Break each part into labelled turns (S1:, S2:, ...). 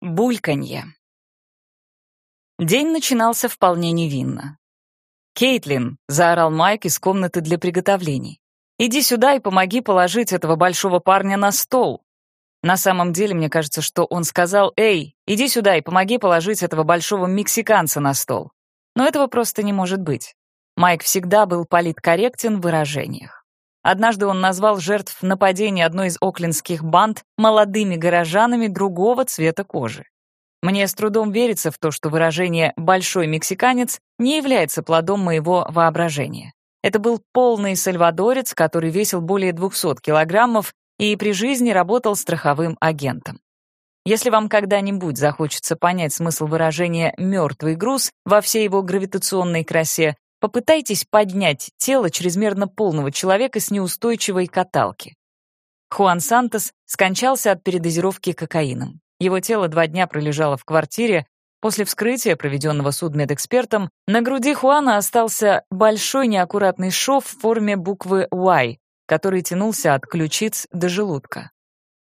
S1: Бульканье. День начинался вполне невинно. «Кейтлин», — заорал Майк из комнаты для приготовлений, «иди сюда и помоги положить этого большого парня на стол». На самом деле, мне кажется, что он сказал «Эй, иди сюда и помоги положить этого большого мексиканца на стол». Но этого просто не может быть. Майк всегда был политкорректен в выражениях. Однажды он назвал жертв нападения одной из оклендских банд молодыми горожанами другого цвета кожи. Мне с трудом верится в то, что выражение «большой мексиканец» не является плодом моего воображения. Это был полный сальвадорец, который весил более 200 килограммов и при жизни работал страховым агентом. Если вам когда-нибудь захочется понять смысл выражения «мертвый груз» во всей его гравитационной красе, Попытайтесь поднять тело чрезмерно полного человека с неустойчивой каталки. Хуан Сантос скончался от передозировки кокаином. Его тело два дня пролежало в квартире. После вскрытия, проведенного судмедэкспертом, на груди Хуана остался большой неаккуратный шов в форме буквы Y, который тянулся от ключиц до желудка.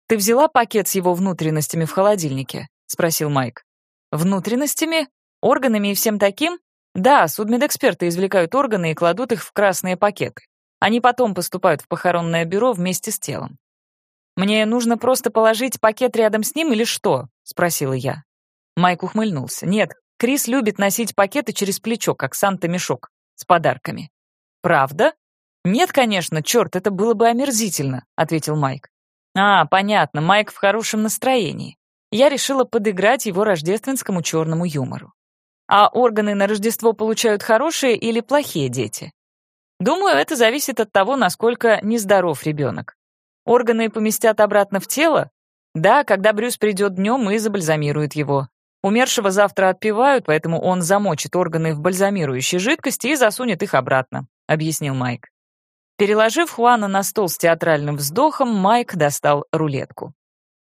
S1: «Ты взяла пакет с его внутренностями в холодильнике?» — спросил Майк. «Внутренностями? Органами и всем таким?» Да, судмедэксперты извлекают органы и кладут их в красные пакеты. Они потом поступают в похоронное бюро вместе с телом. «Мне нужно просто положить пакет рядом с ним или что?» — спросила я. Майк ухмыльнулся. «Нет, Крис любит носить пакеты через плечо, как Санта-мешок, с подарками». «Правда?» «Нет, конечно, черт, это было бы омерзительно», — ответил Майк. «А, понятно, Майк в хорошем настроении. Я решила подыграть его рождественскому черному юмору. А органы на Рождество получают хорошие или плохие дети? Думаю, это зависит от того, насколько нездоров ребенок. Органы поместят обратно в тело? Да, когда Брюс придет днем и забальзамирует его. Умершего завтра отпевают, поэтому он замочит органы в бальзамирующей жидкости и засунет их обратно», — объяснил Майк. Переложив Хуана на стол с театральным вздохом, Майк достал рулетку.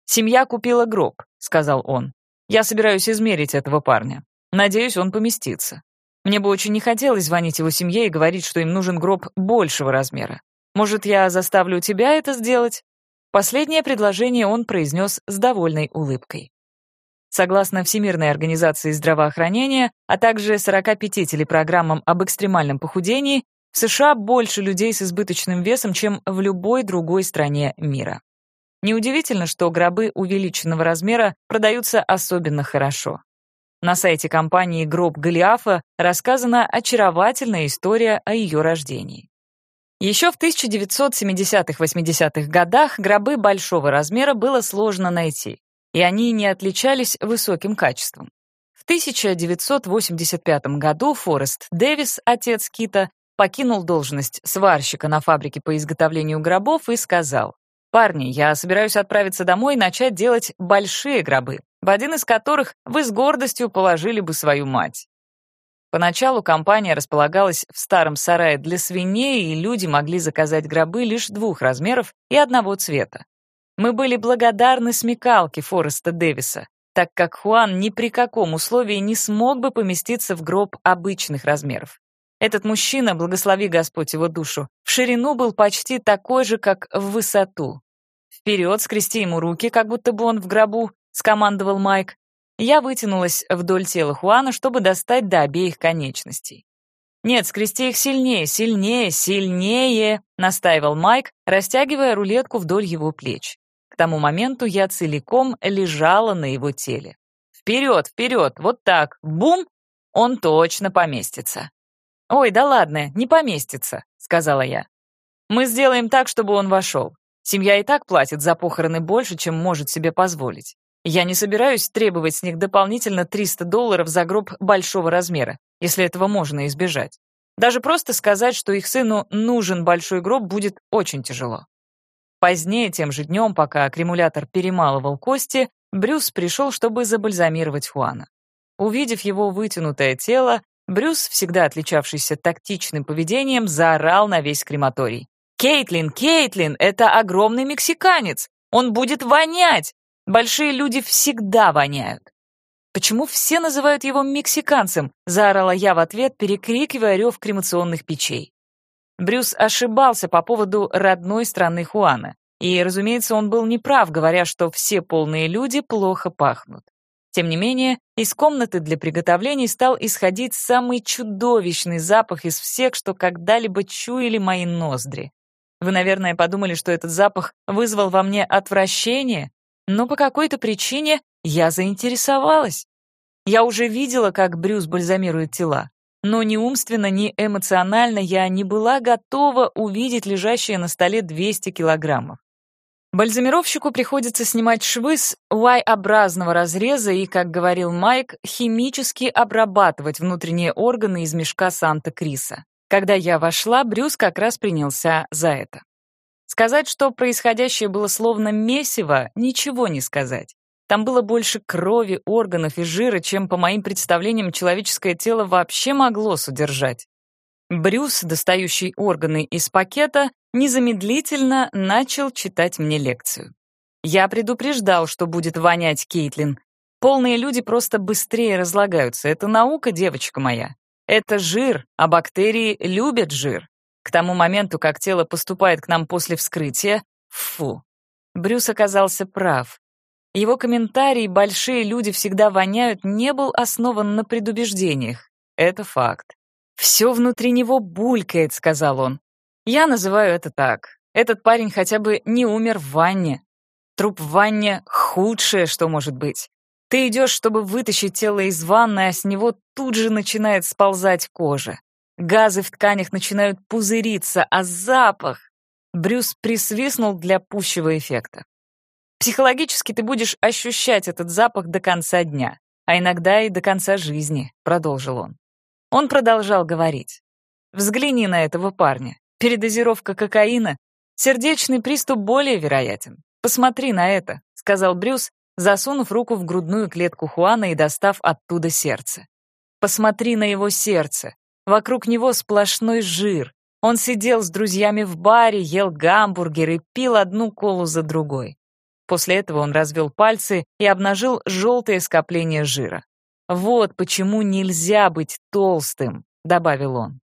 S1: «Семья купила гроб», — сказал он. «Я собираюсь измерить этого парня. Надеюсь, он поместится. Мне бы очень не хотелось звонить его семье и говорить, что им нужен гроб большего размера. Может, я заставлю тебя это сделать?» Последнее предложение он произнес с довольной улыбкой. Согласно Всемирной организации здравоохранения, а также 45 телепрограммам об экстремальном похудении, в США больше людей с избыточным весом, чем в любой другой стране мира. Неудивительно, что гробы увеличенного размера продаются особенно хорошо. На сайте компании «Гроб Голиафа» рассказана очаровательная история о ее рождении. Еще в 1970-80-х годах гробы большого размера было сложно найти, и они не отличались высоким качеством. В 1985 году Форест Дэвис, отец Кита, покинул должность сварщика на фабрике по изготовлению гробов и сказал, «Парни, я собираюсь отправиться домой и начать делать большие гробы в один из которых вы с гордостью положили бы свою мать. Поначалу компания располагалась в старом сарае для свиней, и люди могли заказать гробы лишь двух размеров и одного цвета. Мы были благодарны смекалке Фореста Дэвиса, так как Хуан ни при каком условии не смог бы поместиться в гроб обычных размеров. Этот мужчина, благослови Господь его душу, в ширину был почти такой же, как в высоту. Вперед, скрести ему руки, как будто бы он в гробу, — скомандовал Майк. Я вытянулась вдоль тела Хуана, чтобы достать до обеих конечностей. «Нет, скрести их сильнее, сильнее, сильнее», — настаивал Майк, растягивая рулетку вдоль его плеч. К тому моменту я целиком лежала на его теле. «Вперед, вперед, вот так, бум!» Он точно поместится. «Ой, да ладно, не поместится», — сказала я. «Мы сделаем так, чтобы он вошел. Семья и так платит за похороны больше, чем может себе позволить. Я не собираюсь требовать с них дополнительно 300 долларов за гроб большого размера, если этого можно избежать. Даже просто сказать, что их сыну нужен большой гроб, будет очень тяжело. Позднее, тем же днем, пока аккумулятор перемалывал кости, Брюс пришел, чтобы забальзамировать Хуана. Увидев его вытянутое тело, Брюс, всегда отличавшийся тактичным поведением, заорал на весь крематорий. «Кейтлин, Кейтлин, это огромный мексиканец! Он будет вонять! Большие люди всегда воняют. «Почему все называют его мексиканцем?» — заорала я в ответ, перекрикивая рев кремационных печей. Брюс ошибался по поводу родной страны Хуана. И, разумеется, он был неправ, говоря, что все полные люди плохо пахнут. Тем не менее, из комнаты для приготовлений стал исходить самый чудовищный запах из всех, что когда-либо чуяли мои ноздри. Вы, наверное, подумали, что этот запах вызвал во мне отвращение, но по какой-то причине я заинтересовалась. Я уже видела, как Брюс бальзамирует тела, но ни умственно, ни эмоционально я не была готова увидеть лежащие на столе 200 килограммов. Бальзамировщику приходится снимать швы с Y-образного разреза и, как говорил Майк, химически обрабатывать внутренние органы из мешка Санта-Криса. Когда я вошла, Брюс как раз принялся за это. Сказать, что происходящее было словно месиво, ничего не сказать. Там было больше крови, органов и жира, чем, по моим представлениям, человеческое тело вообще могло содержать. Брюс, достающий органы из пакета, незамедлительно начал читать мне лекцию. Я предупреждал, что будет вонять Кейтлин. Полные люди просто быстрее разлагаются. Это наука, девочка моя. Это жир, а бактерии любят жир. К тому моменту, как тело поступает к нам после вскрытия, фу. Брюс оказался прав. Его комментарий «большие люди всегда воняют» не был основан на предубеждениях. Это факт. «Все внутри него булькает», — сказал он. Я называю это так. Этот парень хотя бы не умер в ванне. Труп в ванне — худшее, что может быть. Ты идешь, чтобы вытащить тело из ванны, а с него тут же начинает сползать кожа. Газы в тканях начинают пузыриться, а запах... Брюс присвистнул для пущего эффекта. Психологически ты будешь ощущать этот запах до конца дня, а иногда и до конца жизни, продолжил он. Он продолжал говорить. Взгляни на этого парня. Передозировка кокаина, сердечный приступ более вероятен. Посмотри на это, сказал Брюс, засунув руку в грудную клетку Хуана и достав оттуда сердце. Посмотри на его сердце. Вокруг него сплошной жир. Он сидел с друзьями в баре, ел гамбургеры, пил одну колу за другой. После этого он развел пальцы и обнажил желтое скопление жира. «Вот почему нельзя быть толстым», — добавил он.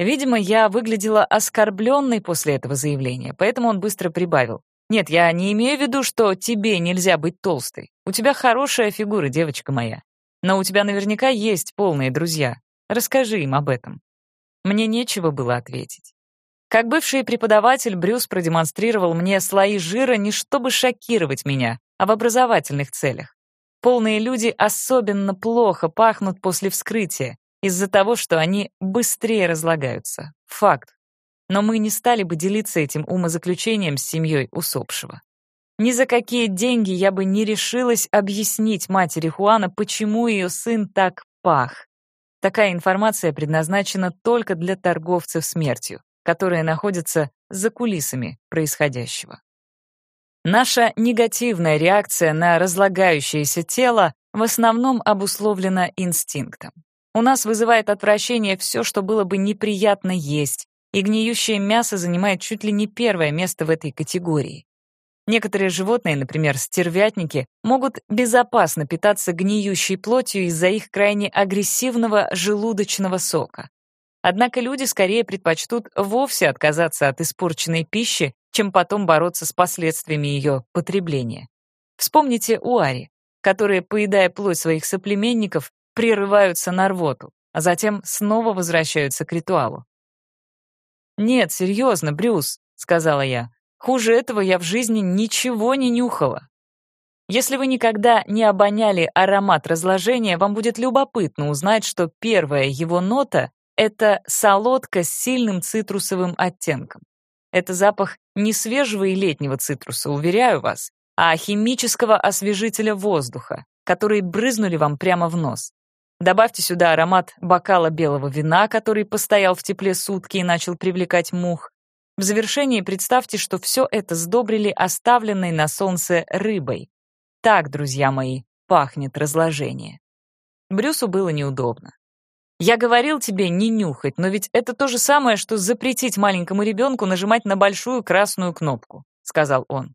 S1: Видимо, я выглядела оскорбленной после этого заявления, поэтому он быстро прибавил. «Нет, я не имею в виду, что тебе нельзя быть толстой. У тебя хорошая фигура, девочка моя. Но у тебя наверняка есть полные друзья. Расскажи им об этом». Мне нечего было ответить. Как бывший преподаватель, Брюс продемонстрировал мне слои жира не чтобы шокировать меня, а в образовательных целях. Полные люди особенно плохо пахнут после вскрытия, из-за того, что они быстрее разлагаются. Факт. Но мы не стали бы делиться этим умозаключением с семьей усопшего. Ни за какие деньги я бы не решилась объяснить матери Хуана, почему ее сын так пах. Такая информация предназначена только для торговцев смертью, которые находятся за кулисами происходящего. Наша негативная реакция на разлагающееся тело в основном обусловлена инстинктом. У нас вызывает отвращение все, что было бы неприятно есть, и гниющее мясо занимает чуть ли не первое место в этой категории. Некоторые животные, например, стервятники, могут безопасно питаться гниющей плотью из-за их крайне агрессивного желудочного сока. Однако люди скорее предпочтут вовсе отказаться от испорченной пищи, чем потом бороться с последствиями ее потребления. Вспомните Уари, которые, поедая плоть своих соплеменников, прерываются на рвоту, а затем снова возвращаются к ритуалу. «Нет, серьезно, Брюс», — сказала я, — «хуже этого я в жизни ничего не нюхала». Если вы никогда не обоняли аромат разложения, вам будет любопытно узнать, что первая его нота — это солодка с сильным цитрусовым оттенком. Это запах не свежего и летнего цитруса, уверяю вас, а химического освежителя воздуха, который брызнули вам прямо в нос. Добавьте сюда аромат бокала белого вина, который постоял в тепле сутки и начал привлекать мух. В завершении представьте, что все это сдобрили оставленной на солнце рыбой. Так, друзья мои, пахнет разложение. Брюсу было неудобно. «Я говорил тебе не нюхать, но ведь это то же самое, что запретить маленькому ребенку нажимать на большую красную кнопку», — сказал он.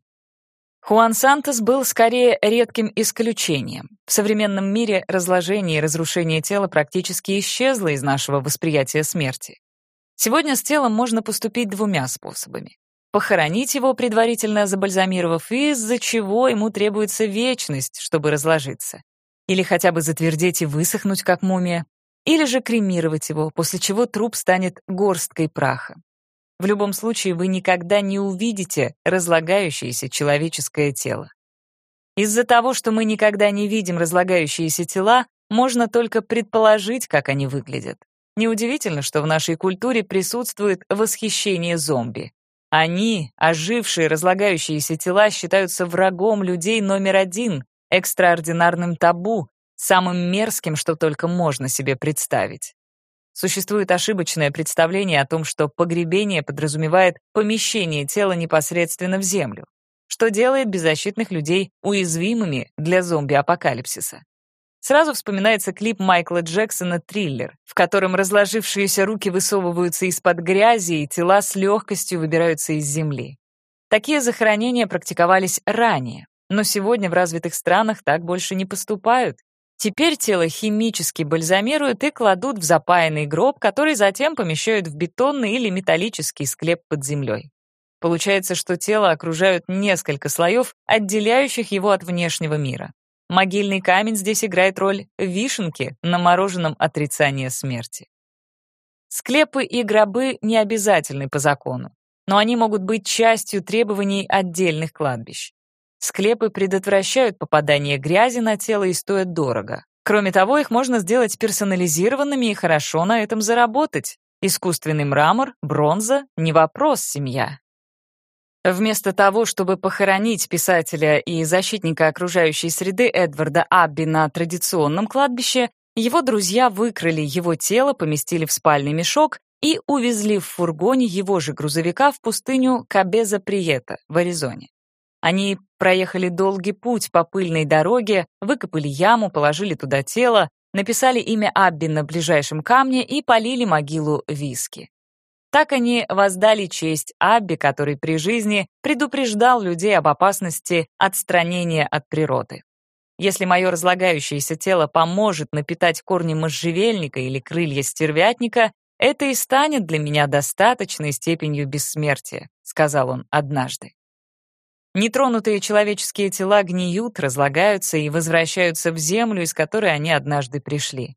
S1: Хуан Сантос был скорее редким исключением. В современном мире разложение и разрушение тела практически исчезло из нашего восприятия смерти. Сегодня с телом можно поступить двумя способами. Похоронить его, предварительно забальзамировав, из-за чего ему требуется вечность, чтобы разложиться. или хотя бы затвердеть и высохнуть, как мумия, или же кремировать его, после чего труп станет горсткой праха. В любом случае вы никогда не увидите разлагающееся человеческое тело. Из-за того, что мы никогда не видим разлагающиеся тела, можно только предположить, как они выглядят. Неудивительно, что в нашей культуре присутствует восхищение зомби. Они, ожившие разлагающиеся тела, считаются врагом людей номер один, экстраординарным табу, самым мерзким, что только можно себе представить. Существует ошибочное представление о том, что погребение подразумевает помещение тела непосредственно в землю, что делает беззащитных людей уязвимыми для зомби-апокалипсиса. Сразу вспоминается клип Майкла Джексона «Триллер», в котором разложившиеся руки высовываются из-под грязи, и тела с легкостью выбираются из земли. Такие захоронения практиковались ранее, но сегодня в развитых странах так больше не поступают. Теперь тело химически бальзамируют и кладут в запаянный гроб, который затем помещают в бетонный или металлический склеп под землей. Получается, что тело окружают несколько слоев, отделяющих его от внешнего мира. Могильный камень здесь играет роль вишенки на мороженом отрицания смерти. Склепы и гробы не обязательны по закону, но они могут быть частью требований отдельных кладбищ. Склепы предотвращают попадание грязи на тело и стоят дорого. Кроме того, их можно сделать персонализированными и хорошо на этом заработать. Искусственный мрамор, бронза — не вопрос, семья. Вместо того, чтобы похоронить писателя и защитника окружающей среды Эдварда Абби на традиционном кладбище, его друзья выкрали его тело, поместили в спальный мешок и увезли в фургоне его же грузовика в пустыню Кабеза-Приета в Аризоне. Они проехали долгий путь по пыльной дороге, выкопали яму, положили туда тело, написали имя Абби на ближайшем камне и полили могилу виски. Так они воздали честь Абби, который при жизни предупреждал людей об опасности отстранения от природы. Если мое разлагающееся тело поможет напитать корни можжевельника или крылья стервятника, это и станет для меня достаточной степенью бессмертия, сказал он однажды. Нетронутые человеческие тела гниют, разлагаются и возвращаются в землю, из которой они однажды пришли.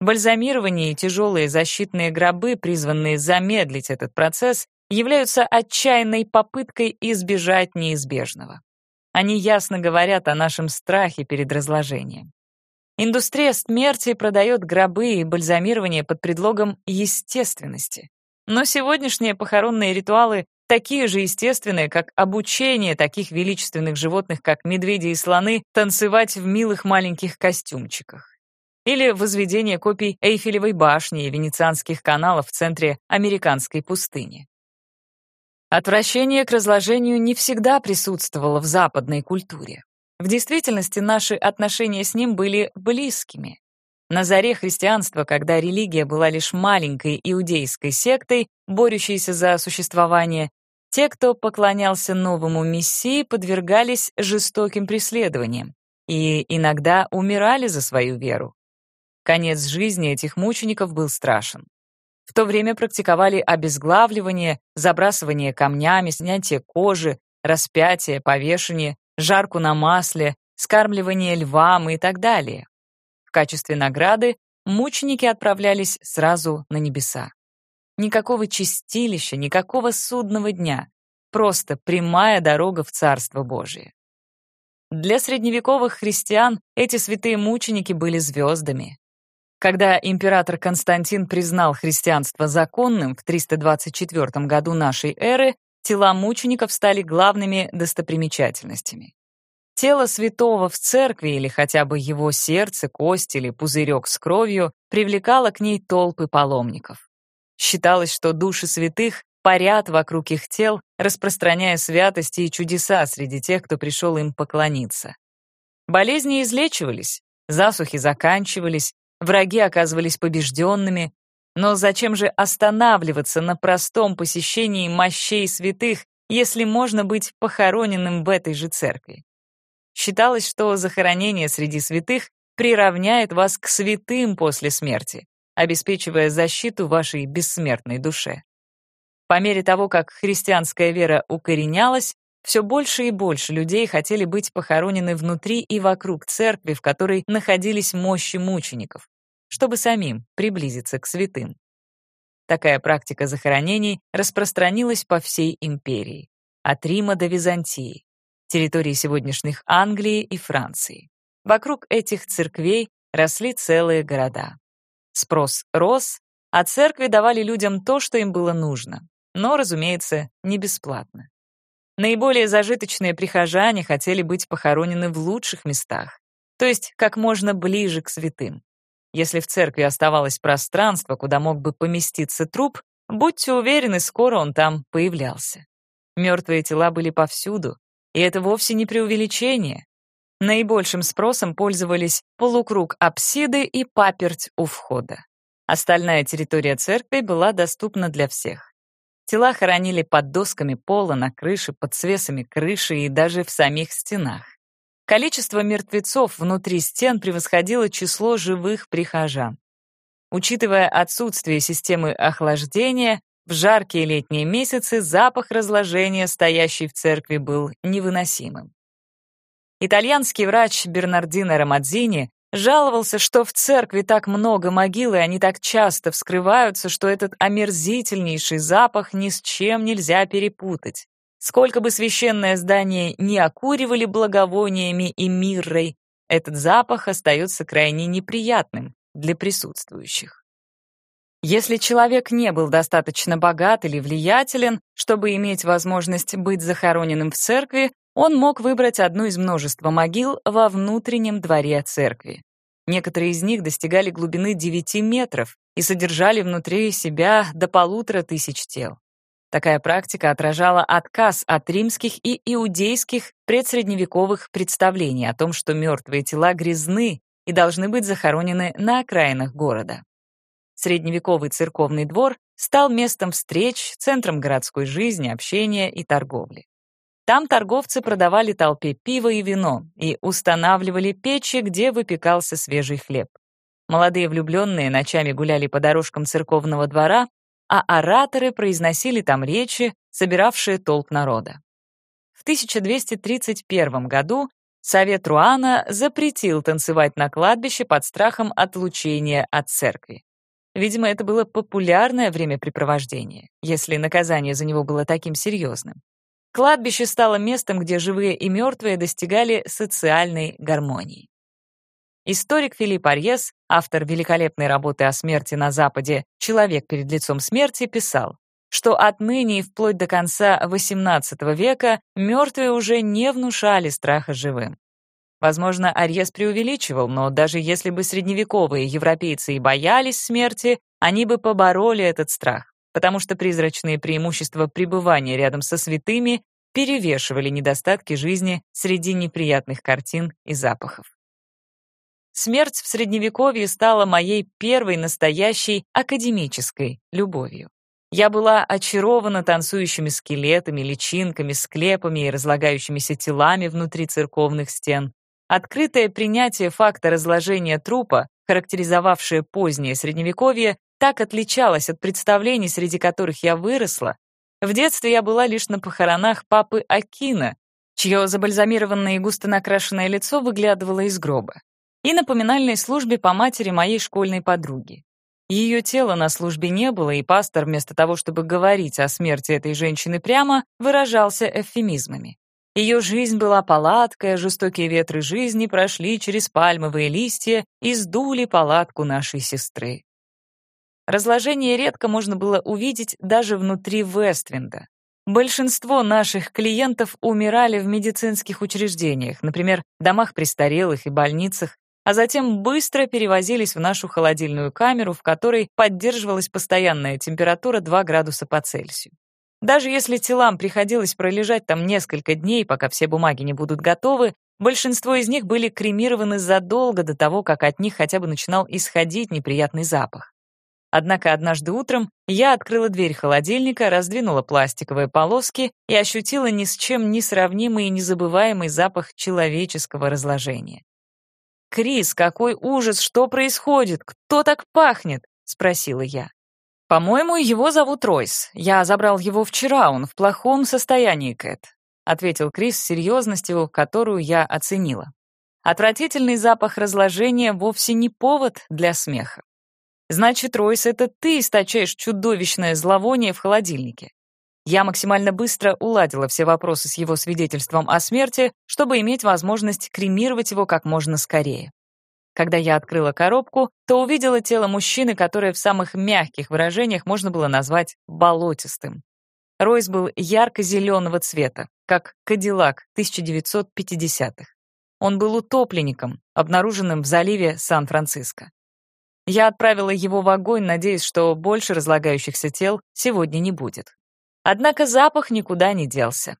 S1: Бальзамирование и тяжелые защитные гробы, призванные замедлить этот процесс, являются отчаянной попыткой избежать неизбежного. Они ясно говорят о нашем страхе перед разложением. Индустрия смерти продает гробы и бальзамирование под предлогом естественности. Но сегодняшние похоронные ритуалы такие же естественные, как обучение таких величественных животных, как медведи и слоны, танцевать в милых маленьких костюмчиках или возведение копий Эйфелевой башни и венецианских каналов в центре американской пустыни. Отвращение к разложению не всегда присутствовало в западной культуре. В действительности наши отношения с ним были близкими. На заре христианства, когда религия была лишь маленькой иудейской сектой, борющейся за существование, те, кто поклонялся новому мессии, подвергались жестоким преследованиям и иногда умирали за свою веру. Конец жизни этих мучеников был страшен. В то время практиковали обезглавливание, забрасывание камнями, снятие кожи, распятие, повешение, жарку на масле, скармливание львам и так далее. В качестве награды мученики отправлялись сразу на небеса. Никакого чистилища, никакого судного дня. Просто прямая дорога в Царство Божие. Для средневековых христиан эти святые мученики были звездами, когда император Константин признал христианство законным в 324 году нашей эры, тела мучеников стали главными достопримечательностями. Тело святого в церкви или хотя бы его сердце, кость или пузырек с кровью привлекало к ней толпы паломников. Считалось, что души святых парят вокруг их тел, распространяя святости и чудеса среди тех, кто пришел им поклониться. Болезни излечивались, засухи заканчивались, Враги оказывались побежденными, но зачем же останавливаться на простом посещении мощей святых, если можно быть похороненным в этой же церкви? Считалось, что захоронение среди святых приравняет вас к святым после смерти, обеспечивая защиту вашей бессмертной душе. По мере того, как христианская вера укоренялась, все больше и больше людей хотели быть похоронены внутри и вокруг церкви, в которой находились мощи мучеников, чтобы самим приблизиться к святым. Такая практика захоронений распространилась по всей империи, от Рима до Византии, территории сегодняшних Англии и Франции. Вокруг этих церквей росли целые города. Спрос рос, а церкви давали людям то, что им было нужно, но, разумеется, не бесплатно. Наиболее зажиточные прихожане хотели быть похоронены в лучших местах, то есть как можно ближе к святым. Если в церкви оставалось пространство, куда мог бы поместиться труп, будьте уверены, скоро он там появлялся. Мертвые тела были повсюду, и это вовсе не преувеличение. Наибольшим спросом пользовались полукруг апсиды и паперть у входа. Остальная территория церкви была доступна для всех. Тела хоронили под досками пола, на крыше, под свесами крыши и даже в самих стенах. Количество мертвецов внутри стен превосходило число живых прихожан. Учитывая отсутствие системы охлаждения, в жаркие летние месяцы запах разложения, стоящий в церкви, был невыносимым. Итальянский врач Бернардино Рамадзини Жаловался, что в церкви так много могил, и они так часто вскрываются, что этот омерзительнейший запах ни с чем нельзя перепутать. Сколько бы священное здание не окуривали благовониями и миррой, этот запах остается крайне неприятным для присутствующих. Если человек не был достаточно богат или влиятелен, чтобы иметь возможность быть захороненным в церкви, он мог выбрать одну из множества могил во внутреннем дворе церкви. Некоторые из них достигали глубины 9 метров и содержали внутри себя до полутора тысяч тел. Такая практика отражала отказ от римских и иудейских предсредневековых представлений о том, что мертвые тела грязны и должны быть захоронены на окраинах города. Средневековый церковный двор стал местом встреч, центром городской жизни, общения и торговли. Там торговцы продавали толпе пиво и вино и устанавливали печи, где выпекался свежий хлеб. Молодые влюбленные ночами гуляли по дорожкам церковного двора, а ораторы произносили там речи, собиравшие толк народа. В 1231 году Совет Руана запретил танцевать на кладбище под страхом отлучения от церкви. Видимо, это было популярное времяпрепровождение, если наказание за него было таким серьезным. Кладбище стало местом, где живые и мертвые достигали социальной гармонии. Историк Филипп Арьес, автор великолепной работы о смерти на Западе «Человек перед лицом смерти», писал, что отныне и вплоть до конца XVIII века мертвые уже не внушали страха живым. Возможно, Арьес преувеличивал, но даже если бы средневековые европейцы и боялись смерти, они бы побороли этот страх потому что призрачные преимущества пребывания рядом со святыми перевешивали недостатки жизни среди неприятных картин и запахов. Смерть в Средневековье стала моей первой настоящей академической любовью. Я была очарована танцующими скелетами, личинками, склепами и разлагающимися телами внутри церковных стен. Открытое принятие факта разложения трупа, характеризовавшее позднее Средневековье, так отличалась от представлений, среди которых я выросла. В детстве я была лишь на похоронах папы Акина, чье забальзамированное и густо накрашенное лицо выглядывало из гроба, и на поминальной службе по матери моей школьной подруги. Ее тела на службе не было, и пастор, вместо того, чтобы говорить о смерти этой женщины прямо, выражался эвфемизмами. Ее жизнь была палаткой, а жестокие ветры жизни прошли через пальмовые листья и сдули палатку нашей сестры. Разложение редко можно было увидеть даже внутри Вествинда. Большинство наших клиентов умирали в медицинских учреждениях, например, домах престарелых и больницах, а затем быстро перевозились в нашу холодильную камеру, в которой поддерживалась постоянная температура 2 градуса по Цельсию. Даже если телам приходилось пролежать там несколько дней, пока все бумаги не будут готовы, большинство из них были кремированы задолго до того, как от них хотя бы начинал исходить неприятный запах. Однако однажды утром я открыла дверь холодильника, раздвинула пластиковые полоски и ощутила ни с чем не сравнимый и незабываемый запах человеческого разложения. «Крис, какой ужас! Что происходит? Кто так пахнет?» — спросила я. «По-моему, его зовут Ройс. Я забрал его вчера, он в плохом состоянии, Кэт. — ответил Крис с серьезностью, которую я оценила. «Отвратительный запах разложения вовсе не повод для смеха. Значит, Ройс, это ты источаешь чудовищное зловоние в холодильнике. Я максимально быстро уладила все вопросы с его свидетельством о смерти, чтобы иметь возможность кремировать его как можно скорее. Когда я открыла коробку, то увидела тело мужчины, которое в самых мягких выражениях можно было назвать болотистым. Ройс был ярко-зеленого цвета, как Кадиллак 1950-х. Он был утопленником, обнаруженным в заливе Сан-Франциско. Я отправила его в огонь, надеясь, что больше разлагающихся тел сегодня не будет. Однако запах никуда не делся.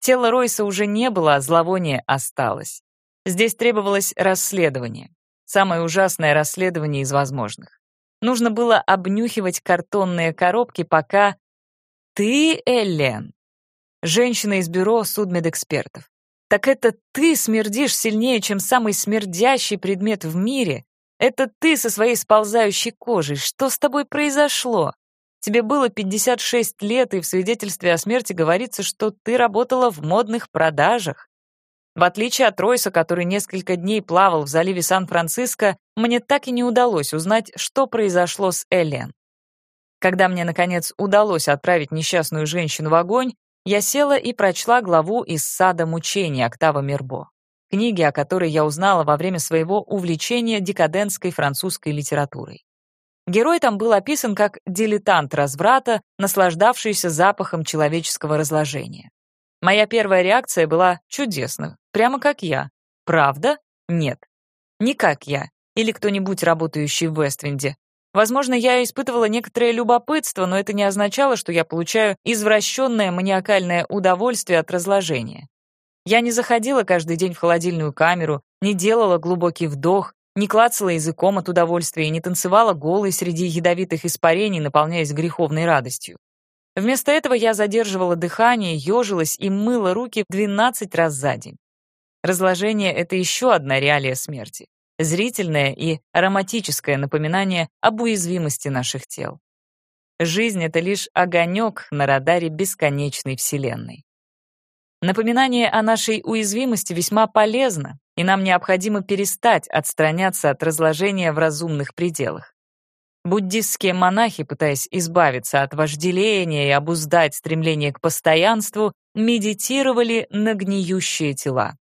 S1: Тело Ройса уже не было, а зловоние осталось. Здесь требовалось расследование. Самое ужасное расследование из возможных. Нужно было обнюхивать картонные коробки, пока... Ты, Эллен? Женщина из бюро судмедэкспертов. Так это ты смердишь сильнее, чем самый смердящий предмет в мире, это ты со своей сползающей кожей. Что с тобой произошло? Тебе было 56 лет, и в свидетельстве о смерти говорится, что ты работала в модных продажах. В отличие от Ройса, который несколько дней плавал в заливе Сан-Франциско, мне так и не удалось узнать, что произошло с Эллен. Когда мне, наконец, удалось отправить несчастную женщину в огонь, я села и прочла главу из «Сада мучений» Октава Мирбо книги, о которой я узнала во время своего увлечения декадентской французской литературой. Герой там был описан как дилетант разврата, наслаждавшийся запахом человеческого разложения. Моя первая реакция была чудесно, прямо как я. Правда? Нет. Не как я. Или кто-нибудь, работающий в Вествинде. Возможно, я испытывала некоторое любопытство, но это не означало, что я получаю извращенное маниакальное удовольствие от разложения. Я не заходила каждый день в холодильную камеру, не делала глубокий вдох, не клацала языком от удовольствия и не танцевала голой среди ядовитых испарений, наполняясь греховной радостью. Вместо этого я задерживала дыхание, ежилась и мыла руки 12 раз за день. Разложение — это еще одна реалия смерти. Зрительное и ароматическое напоминание об уязвимости наших тел. Жизнь — это лишь огонек на радаре бесконечной Вселенной. Напоминание о нашей уязвимости весьма полезно, и нам необходимо перестать отстраняться от разложения в разумных пределах. Буддистские монахи, пытаясь избавиться от вожделения и обуздать стремление к постоянству, медитировали на гниющие тела.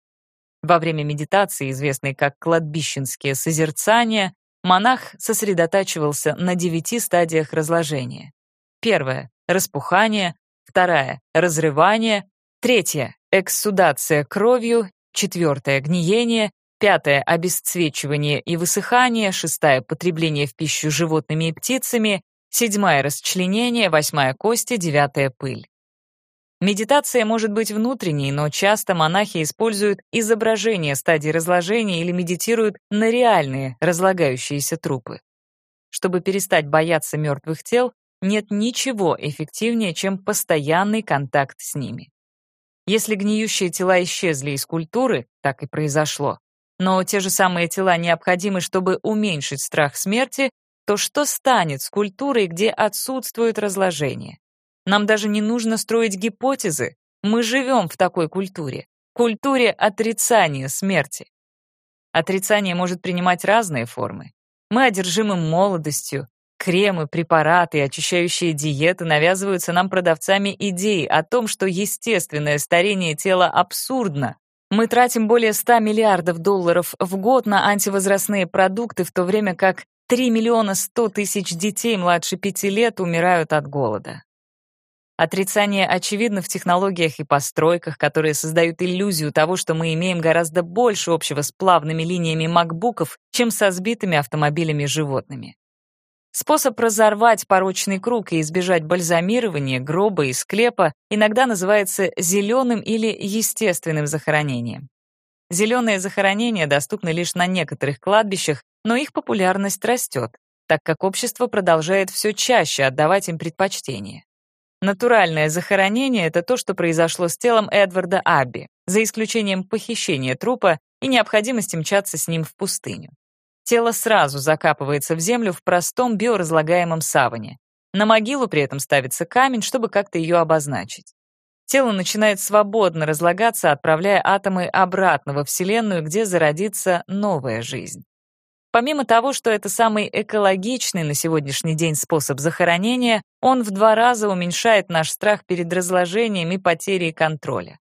S1: Во время медитации, известной как кладбищенские созерцания, монах сосредотачивался на девяти стадиях разложения. Первая — распухание, вторая — разрывание, Третье — экссудация кровью. Четвертое — гниение. Пятое — обесцвечивание и высыхание. Шестая — потребление в пищу животными и птицами. Седьмая — расчленение. Восьмая — кости. Девятая — пыль. Медитация может быть внутренней, но часто монахи используют изображение стадий разложения или медитируют на реальные разлагающиеся трупы. Чтобы перестать бояться мертвых тел, нет ничего эффективнее, чем постоянный контакт с ними. Если гниющие тела исчезли из культуры, так и произошло, но те же самые тела необходимы, чтобы уменьшить страх смерти, то что станет с культурой, где отсутствует разложение? Нам даже не нужно строить гипотезы. Мы живем в такой культуре. Культуре отрицания смерти. Отрицание может принимать разные формы. Мы одержимы молодостью, Кремы, препараты, очищающие диеты навязываются нам продавцами идеи о том, что естественное старение тела абсурдно. Мы тратим более 100 миллиардов долларов в год на антивозрастные продукты, в то время как 3 миллиона 100 тысяч детей младше 5 лет умирают от голода. Отрицание очевидно в технологиях и постройках, которые создают иллюзию того, что мы имеем гораздо больше общего с плавными линиями макбуков, чем со сбитыми автомобилями животными. Способ разорвать порочный круг и избежать бальзамирования, гроба и склепа иногда называется зеленым или естественным захоронением. Зеленые захоронения доступны лишь на некоторых кладбищах, но их популярность растет, так как общество продолжает все чаще отдавать им предпочтение. Натуральное захоронение — это то, что произошло с телом Эдварда Абби, за исключением похищения трупа и необходимости мчаться с ним в пустыню. Тело сразу закапывается в землю в простом биоразлагаемом саване. На могилу при этом ставится камень, чтобы как-то ее обозначить. тело начинает свободно разлагаться, отправляя атомы обратно во Вселенную, где зародится новая жизнь. Помимо того, что это самый экологичный на сегодняшний день способ захоронения, он в два раза уменьшает наш страх перед разложением и потерей контроля.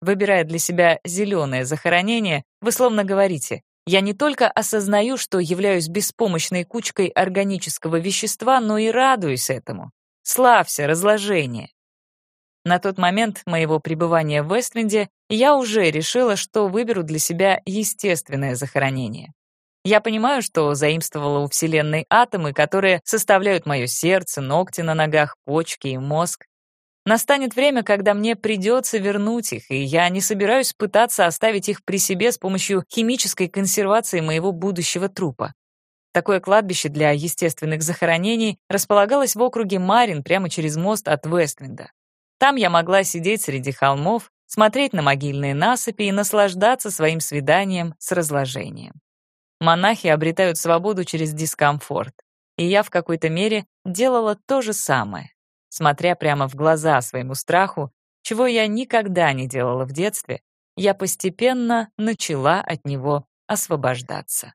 S1: Выбирая для себя зеленое захоронение, вы словно говорите «Я не только осознаю, что являюсь беспомощной кучкой органического вещества, но и радуюсь этому. Славься, разложение!» На тот момент моего пребывания в Вестленде я уже решила, что выберу для себя естественное захоронение. Я понимаю, что заимствовала у Вселенной атомы, которые составляют мое сердце, ногти на ногах, почки и мозг. Настанет время, когда мне придется вернуть их, и я не собираюсь пытаться оставить их при себе с помощью химической консервации моего будущего трупа. Такое кладбище для естественных захоронений располагалось в округе Марин прямо через мост от Вестленда. Там я могла сидеть среди холмов, смотреть на могильные насыпи и наслаждаться своим свиданием с разложением. Монахи обретают свободу через дискомфорт. И я в какой-то мере делала то же самое, смотря прямо в глаза своему страху, чего я никогда не делала в детстве, я постепенно начала от него освобождаться.